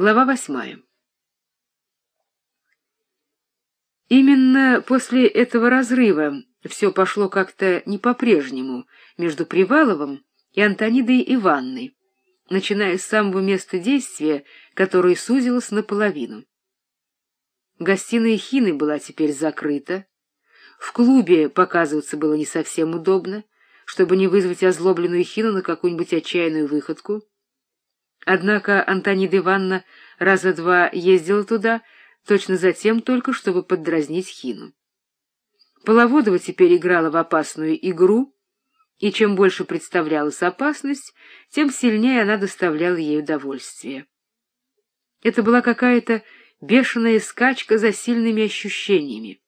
Глава восьмая. Именно после этого разрыва все пошло как-то не по-прежнему между Приваловым и Антонидой Иванной, начиная с самого места действия, которое сузилось наполовину. Гостиная Хины была теперь закрыта, в клубе показываться было не совсем удобно, чтобы не вызвать озлобленную Хину на какую-нибудь отчаянную выходку, Однако Антонида Ивановна раза два ездила туда, точно за тем только, чтобы поддразнить Хину. Половодова теперь играла в опасную игру, и чем больше представлялась опасность, тем сильнее она доставляла ей удовольствие. Это была какая-то бешеная скачка за сильными ощущениями.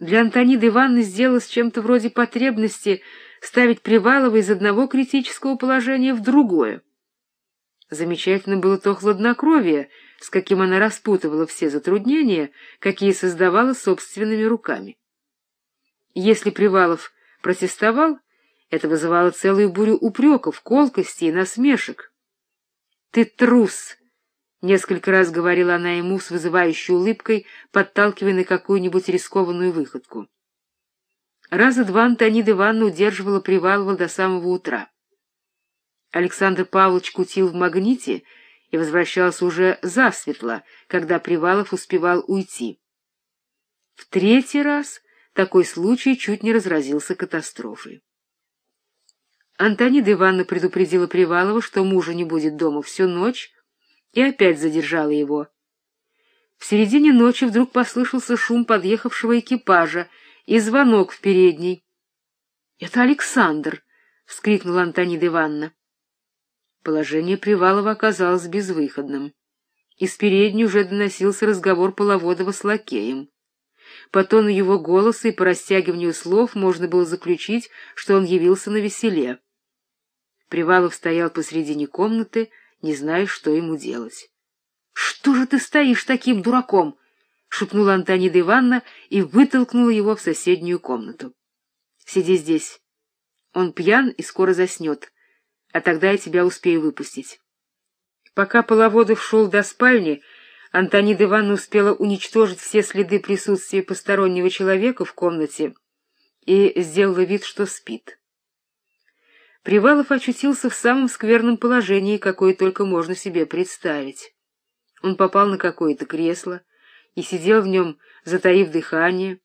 Для Антониды Ивановны сделалось чем-то вроде потребности ставить Привалова из одного критического положения в другое. Замечательно было то хладнокровие, с каким она распутывала все затруднения, какие создавала собственными руками. Если Привалов протестовал, это вызывало целую бурю упреков, колкостей и насмешек. — Ты трус! — несколько раз говорила она ему с вызывающей улыбкой, подталкивая на какую-нибудь рискованную выходку. Раза два Антонида Ивановна удерживала Привалова до самого утра. Александр Павлович кутил в магните и возвращался уже засветло, когда Привалов успевал уйти. В третий раз такой случай чуть не разразился катастрофой. Антонида Ивановна предупредила Привалова, что мужа не будет дома всю ночь, и опять задержала его. В середине ночи вдруг послышался шум подъехавшего экипажа и звонок в передней. — Это Александр! — вскрикнула Антонида Ивановна. Положение Привалова оказалось безвыходным. Из передней уже доносился разговор Половодова с лакеем. По тону его голоса и по растягиванию слов можно было заключить, что он явился на веселе. Привалов стоял посредине комнаты, не зная, что ему делать. — Что же ты стоишь таким дураком? — шепнула Антонида Ивановна и вытолкнула его в соседнюю комнату. — Сиди здесь. Он пьян и скоро заснет а тогда я тебя успею выпустить. Пока Половодов шел до спальни, Антонида Ивановна успела уничтожить все следы присутствия постороннего человека в комнате и сделала вид, что спит. Привалов очутился в самом скверном положении, какое только можно себе представить. Он попал на какое-то кресло и сидел в нем, затаив дыхание.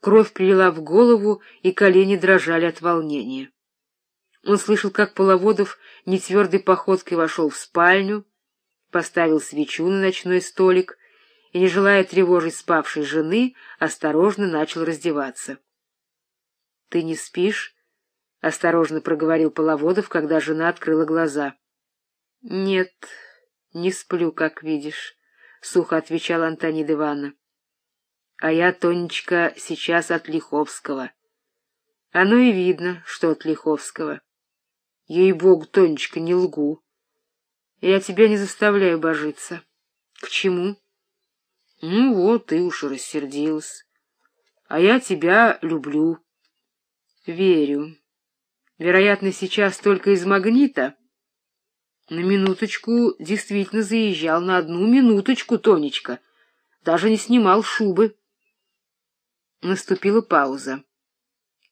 Кровь прилила в голову, и колени дрожали от волнения. Он слышал, как Половодов нетвердой походкой вошел в спальню, поставил свечу на ночной столик и, не желая тревожить спавшей жены, осторожно начал раздеваться. — Ты не спишь? — осторожно проговорил Половодов, когда жена открыла глаза. — Нет, не сплю, как видишь, — сухо отвечала Антонида Ивановна. — А я, Тонечка, сейчас от Лиховского. Оно и видно, что от Лиховского. Ей-богу, Тонечка, не лгу. Я тебя не заставляю божиться. К чему? Ну вот, ты уж рассердилась. А я тебя люблю. Верю. Вероятно, сейчас только из магнита. На минуточку действительно заезжал, на одну минуточку, Тонечка. Даже не снимал шубы. Наступила пауза.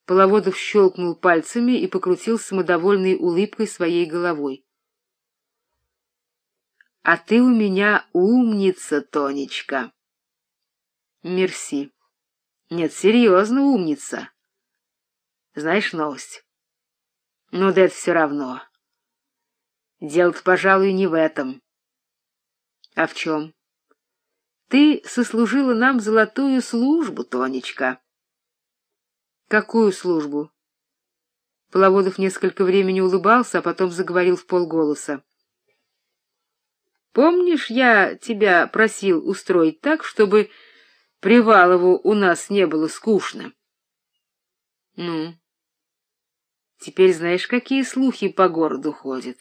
Половодов щелкнул пальцами и покрутил самодовольной улыбкой своей головой. — А ты у меня умница, Тонечка. — Мерси. Нет, серьезно умница. Знаешь новость? Ну, да это все равно. Дело-то, пожалуй, не в этом. А в чем? Ты сослужила нам золотую службу, Тонечка. Какую службу? Половодов несколько времени улыбался, а потом заговорил в полголоса. Помнишь, я тебя просил устроить так, чтобы Привалову у нас не было скучно? Ну, теперь знаешь, какие слухи по городу ходят.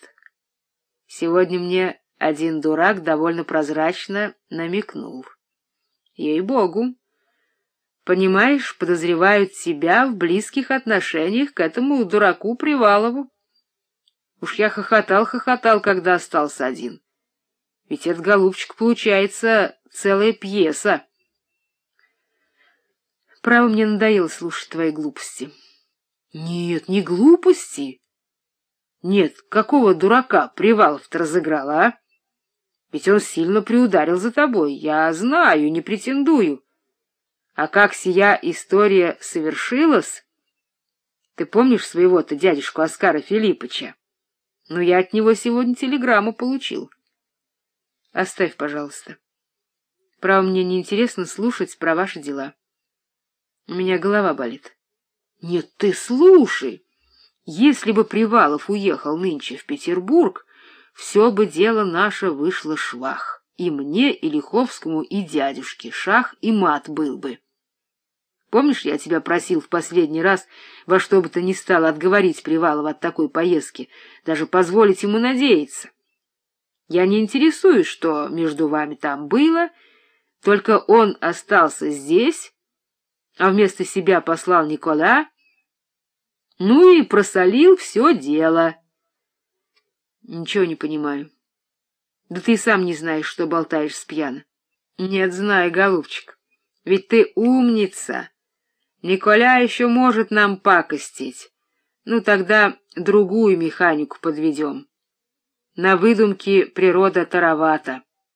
Сегодня мне один дурак довольно прозрачно намекнул. Ей-богу, Понимаешь, подозревают тебя в близких отношениях к этому дураку Привалову. Уж я хохотал-хохотал, когда остался один. Ведь этот голубчик получается целая пьеса. Право, мне надоело слушать твои глупости. Нет, не глупости. Нет, какого дурака Привалов-то разыграл, а? Ведь он сильно приударил за тобой. Я знаю, не претендую. А как сия история совершилась... Ты помнишь своего-то дядюшку Оскара Филиппыча? Ну, я от него сегодня телеграмму получил. Оставь, пожалуйста. Право, мне неинтересно слушать про ваши дела. У меня голова болит. Нет, ты слушай. Если бы Привалов уехал нынче в Петербург, все бы дело наше вышло швах. И мне, и Лиховскому, и дядюшке шах и мат был бы. Помнишь, я тебя просил в последний раз во что бы то ни стало отговорить Привалова от такой поездки, даже позволить ему надеяться? Я не интересуюсь, что между вами там было, только он остался здесь, а вместо себя послал Никола, ну и просолил все дело. Ничего не понимаю. Да ты сам не знаешь, что болтаешь с пьяна. Нет, знаю, голубчик, ведь ты умница. Николя еще может нам пакостить. Ну, тогда другую механику подведем. На выдумки природа таровата.